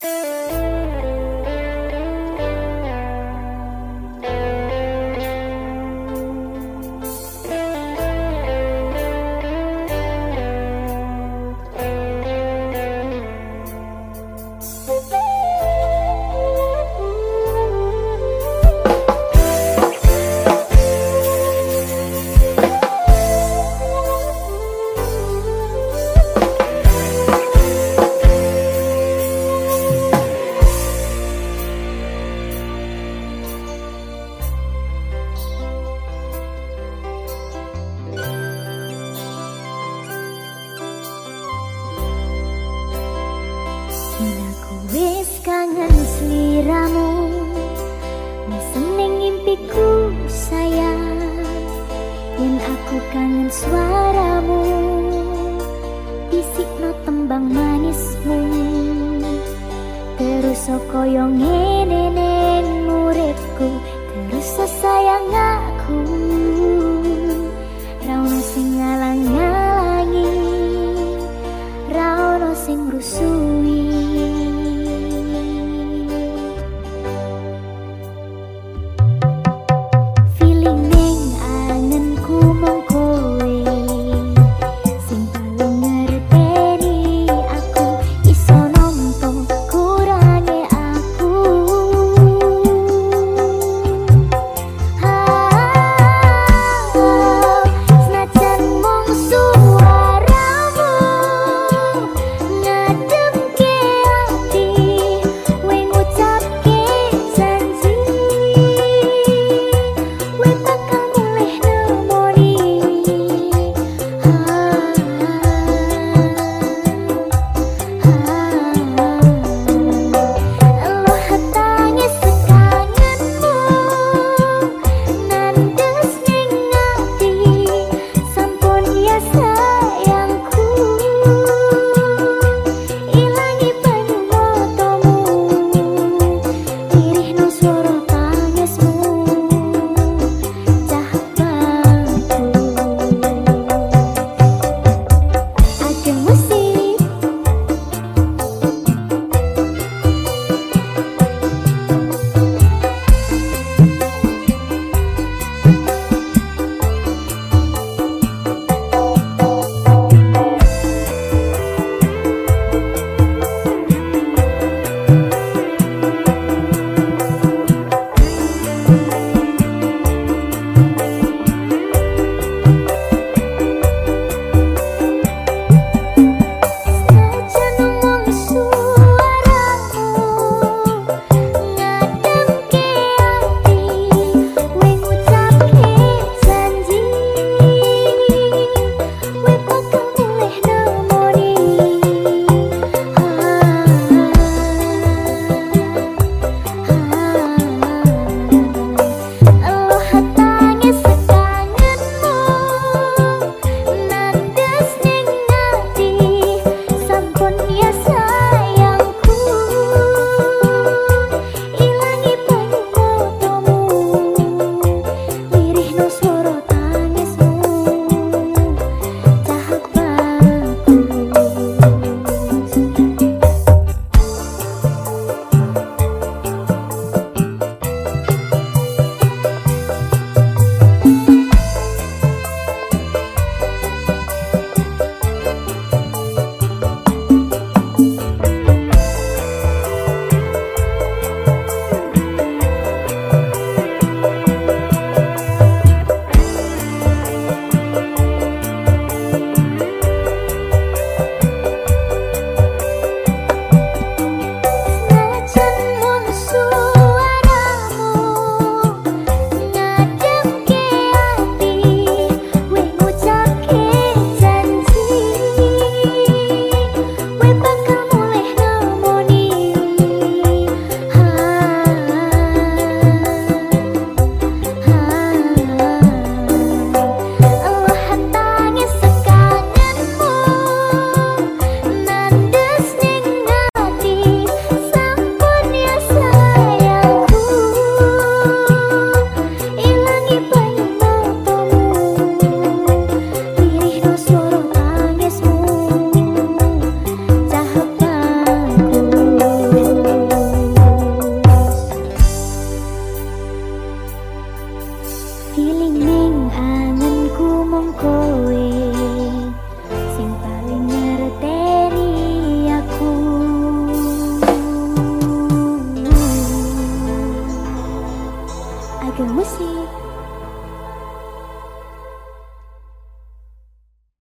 Uh. seliramu Meseneng impiku sayang. Yang aku kangen suaramu. Bisik no tembang manismu. Terus so koyo ngene neng muridku. Terus so sayang aku. Rauno sing ngalang-ngalangi. Rauno sing rusuh. linh linh à, ning anan cu mong kowe